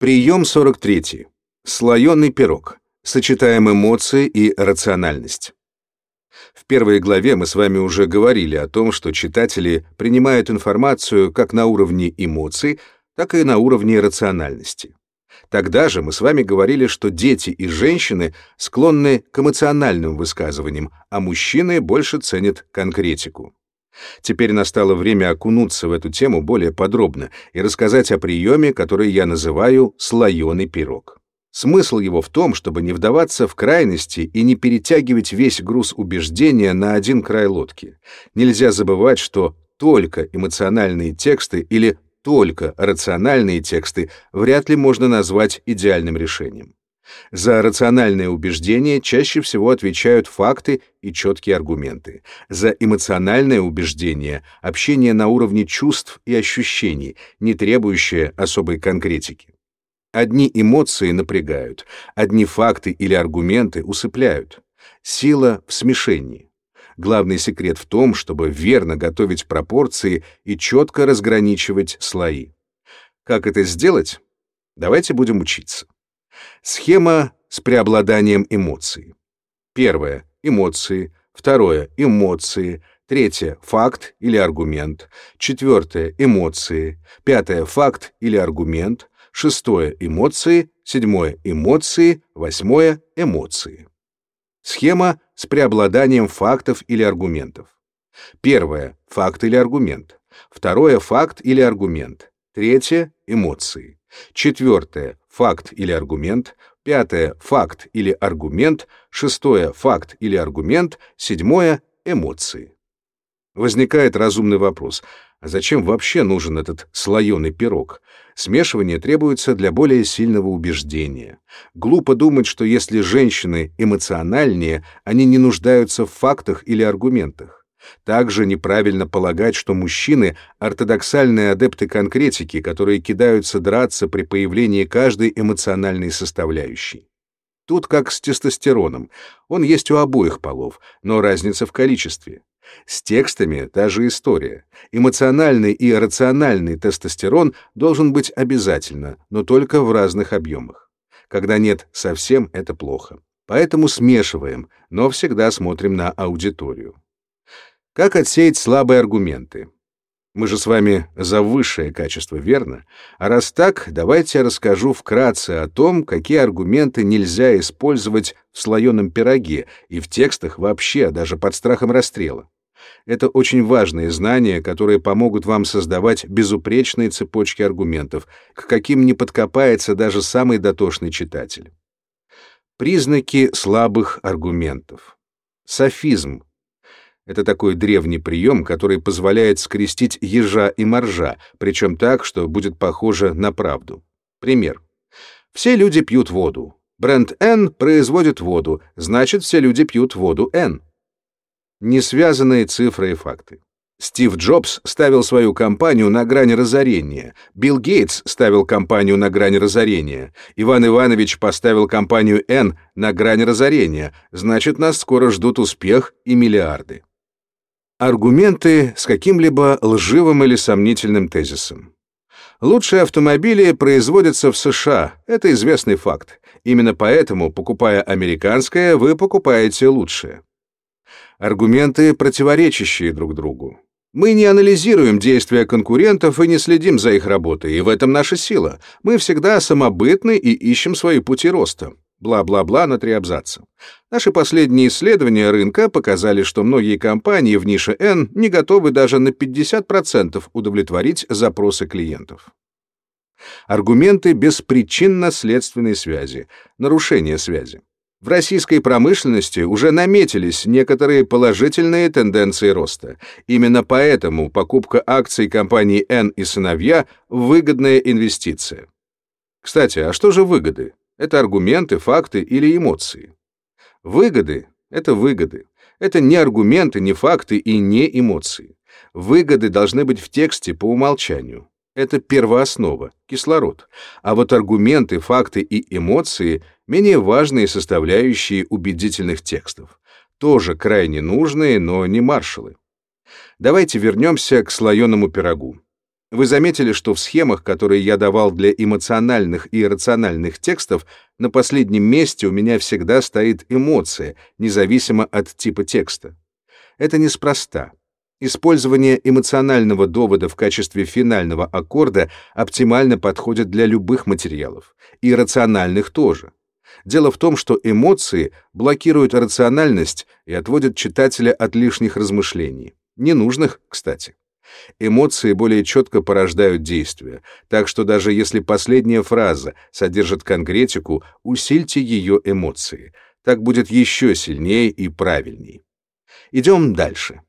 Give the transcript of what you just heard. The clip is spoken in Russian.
Прием 43. Слоеный пирог. Сочетаем эмоции и рациональность. В первой главе мы с вами уже говорили о том, что читатели принимают информацию как на уровне эмоций, так и на уровне рациональности. Тогда же мы с вами говорили, что дети и женщины склонны к эмоциональным высказываниям, а мужчины больше ценят конкретику. Теперь настало время окунуться в эту тему более подробно и рассказать о приеме, который я называю «слоеный пирог». Смысл его в том, чтобы не вдаваться в крайности и не перетягивать весь груз убеждения на один край лодки. Нельзя забывать, что только эмоциональные тексты или только рациональные тексты вряд ли можно назвать идеальным решением. За рациональное убеждение чаще всего отвечают факты и четкие аргументы. За эмоциональное убеждение — общение на уровне чувств и ощущений, не требующее особой конкретики. Одни эмоции напрягают, одни факты или аргументы усыпляют. Сила в смешении. Главный секрет в том, чтобы верно готовить пропорции и четко разграничивать слои. Как это сделать? Давайте будем учиться. Схема с преобладанием эмоций. Первое — эмоции. Второе — эмоции. Третье — факт или аргумент. Четвертое — эмоции. Пятое — факт или аргумент. Шестое — эмоции. Седьмое — эмоции. Восьмое — эмоции. Схема с преобладанием фактов или аргументов. Первое — факт или аргумент. Второе — факт или аргумент. Третье — эмоции. Четвертое — факт или аргумент. Пятое — факт или аргумент. Шестое — факт или аргумент. Седьмое — эмоции. Возникает разумный вопрос — а зачем вообще нужен этот слоеный пирог? Смешивание требуется для более сильного убеждения. Глупо думать, что если женщины эмоциональнее, они не нуждаются в фактах или аргументах. Также неправильно полагать, что мужчины — ортодоксальные адепты конкретики, которые кидаются драться при появлении каждой эмоциональной составляющей. Тут как с тестостероном. Он есть у обоих полов, но разница в количестве. С текстами та же история. Эмоциональный и рациональный тестостерон должен быть обязательно, но только в разных объемах. Когда нет совсем, это плохо. Поэтому смешиваем, но всегда смотрим на аудиторию. Как отсеять слабые аргументы? Мы же с вами за высшее качество, верно? А раз так, давайте я расскажу вкратце о том, какие аргументы нельзя использовать в слоеном пироге и в текстах вообще, даже под страхом расстрела. Это очень важные знания, которые помогут вам создавать безупречные цепочки аргументов, к каким не подкопается даже самый дотошный читатель. Признаки слабых аргументов. Софизм. Это такой древний прием, который позволяет скрестить ежа и моржа, причем так, что будет похоже на правду. Пример. Все люди пьют воду. Бренд N производит воду, значит, все люди пьют воду N несвязанные цифры и факты. Стив Джобс ставил свою компанию на грани разорения, Билл Гейтс ставил компанию на грани разорения, Иван Иванович поставил компанию N на грани разорения, значит, нас скоро ждут успех и миллиарды. Аргументы с каким-либо лживым или сомнительным тезисом. Лучшие автомобили производятся в США, это известный факт. Именно поэтому, покупая американское, вы покупаете лучшее аргументы, противоречащие друг другу. Мы не анализируем действия конкурентов и не следим за их работой, и в этом наша сила. Мы всегда самобытны и ищем свои пути роста. Бла-бла-бла на три абзаца. Наши последние исследования рынка показали, что многие компании в нише N не готовы даже на 50% удовлетворить запросы клиентов. Аргументы без причинно-следственной связи, нарушение связи. В российской промышленности уже наметились некоторые положительные тенденции роста. Именно поэтому покупка акций компании N и сыновья – выгодная инвестиция. Кстати, а что же выгоды? Это аргументы, факты или эмоции? Выгоды — это выгоды. Это не аргументы, не факты и не эмоции. Выгоды должны быть в тексте по умолчанию. Это первооснова, кислород. А вот аргументы, факты и эмоции — менее важные составляющие убедительных текстов. Тоже крайне нужные, но не маршалы. Давайте вернемся к слоеному пирогу. Вы заметили, что в схемах, которые я давал для эмоциональных и рациональных текстов, на последнем месте у меня всегда стоит эмоция, независимо от типа текста. Это неспроста. Использование эмоционального довода в качестве финального аккорда оптимально подходит для любых материалов, и рациональных тоже. Дело в том, что эмоции блокируют рациональность и отводят читателя от лишних размышлений. Ненужных, кстати. Эмоции более четко порождают действия, так что даже если последняя фраза содержит конкретику, усильте ее эмоции. Так будет еще сильнее и правильней. Идем дальше.